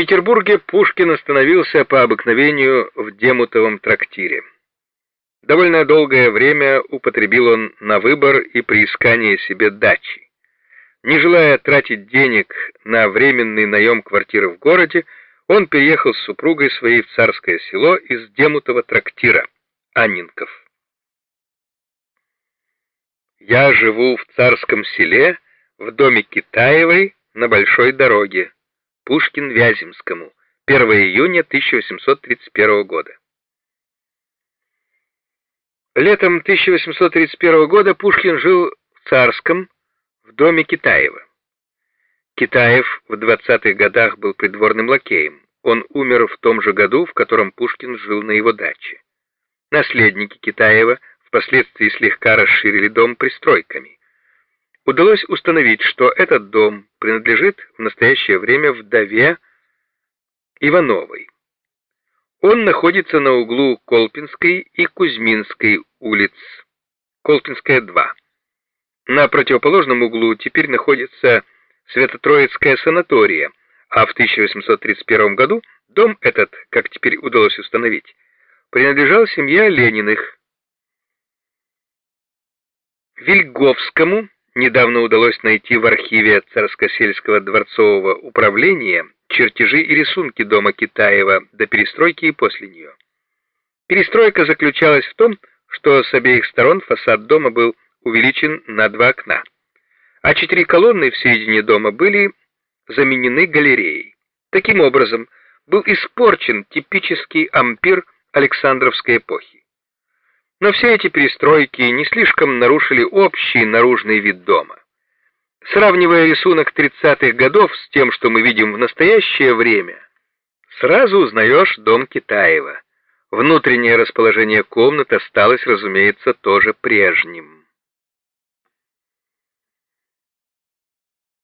Петербурге Пушкин остановился по обыкновению в Демутовом трактире. Довольно долгое время употребил он на выбор и приискание себе дачи. Не желая тратить денег на временный наем квартиры в городе, он переехал с супругой своей в царское село из Демутова трактира, Анненков. «Я живу в царском селе, в доме Китаевой, на большой дороге», Пушкин-Вяземскому, 1 июня 1831 года. Летом 1831 года Пушкин жил в Царском, в доме Китаева. Китаев в 20-х годах был придворным лакеем. Он умер в том же году, в котором Пушкин жил на его даче. Наследники Китаева впоследствии слегка расширили дом пристройками удалось установить, что этот дом принадлежит в настоящее время вдове Ивановой. Он находится на углу Колпинской и Кузьминской улиц, Колпинская 2. На противоположном углу теперь находится Свято-Троицкая санатория, а в 1831 году дом этот, как теперь удалось установить, принадлежал семье Лениных. Вильговскому недавно удалось найти в архиве Царско-сельского дворцового управления чертежи и рисунки дома Китаева до перестройки и после нее. Перестройка заключалась в том, что с обеих сторон фасад дома был увеличен на два окна, а четыре колонны в середине дома были заменены галереей. Таким образом, был испорчен типический ампир Александровской эпохи. Но все эти перестройки не слишком нарушили общий наружный вид дома. Сравнивая рисунок 30-х годов с тем, что мы видим в настоящее время, сразу узнаешь дом Китаева. Внутреннее расположение комнат осталось, разумеется, тоже прежним.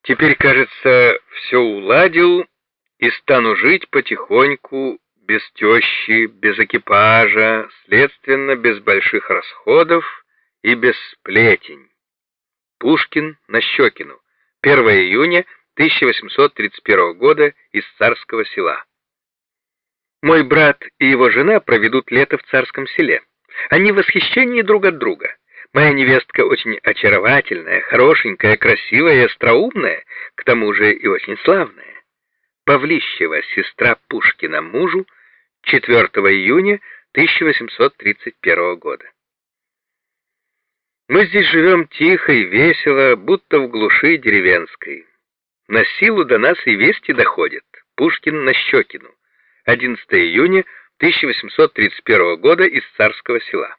Теперь, кажется, все уладил и стану жить потихоньку без тещи, без экипажа, следственно, без больших расходов и без сплетень. Пушкин на Щекину. 1 июня 1831 года из Царского села. Мой брат и его жена проведут лето в Царском селе. Они в восхищении друг от друга. Моя невестка очень очаровательная, хорошенькая, красивая и остроумная, к тому же и очень славная. Павлищева, сестра Пушкина мужу, 4 июня 1831 года. Мы здесь живем тихо и весело, будто в глуши деревенской. На силу до нас и вести доходят. Пушкин на Щекину. 11 июня 1831 года из Царского села.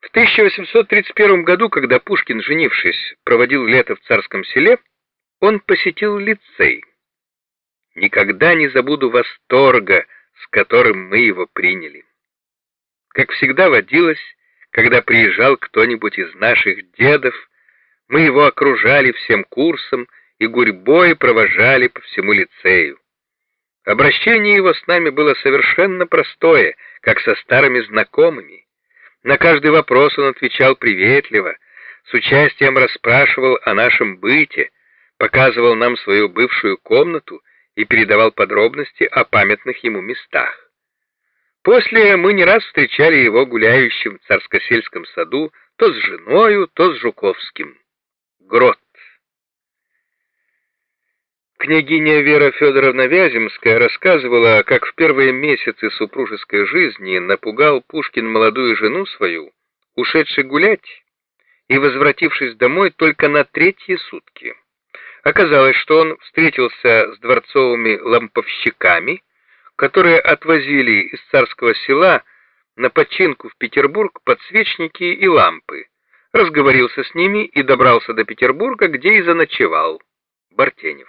В 1831 году, когда Пушкин, женившись, проводил лето в Царском селе, он посетил лицей. Никогда не забуду восторга, с которым мы его приняли. Как всегда водилось, когда приезжал кто-нибудь из наших дедов, мы его окружали всем курсом и гурьбой провожали по всему лицею. Обращение его с нами было совершенно простое, как со старыми знакомыми. На каждый вопрос он отвечал приветливо, с участием расспрашивал о нашем быте, показывал нам свою бывшую комнату и передавал подробности о памятных ему местах. После мы не раз встречали его гуляющим в царскосельском саду то с женою, то с Жуковским. Грот. Княгиня Вера Федоровна Вяземская рассказывала, как в первые месяцы супружеской жизни напугал Пушкин молодую жену свою, ушедшей гулять и возвратившись домой только на третьи сутки. Оказалось, что он встретился с дворцовыми ламповщиками, которые отвозили из царского села на починку в Петербург подсвечники и лампы, разговорился с ними и добрался до Петербурга, где и заночевал. Бартенев.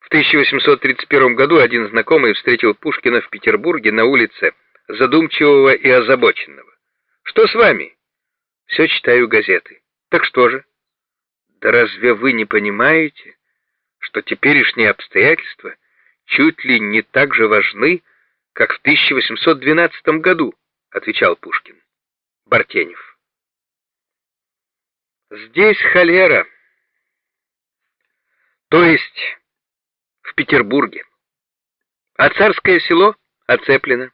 В 1831 году один знакомый встретил Пушкина в Петербурге на улице, задумчивого и озабоченного. «Что с вами?» «Все читаю газеты». «Так что же?» Да разве вы не понимаете, что теперешние обстоятельства чуть ли не так же важны, как в 1812 году, отвечал Пушкин. Бартенев. Здесь холера. То есть в Петербурге. А царское село оцеплено.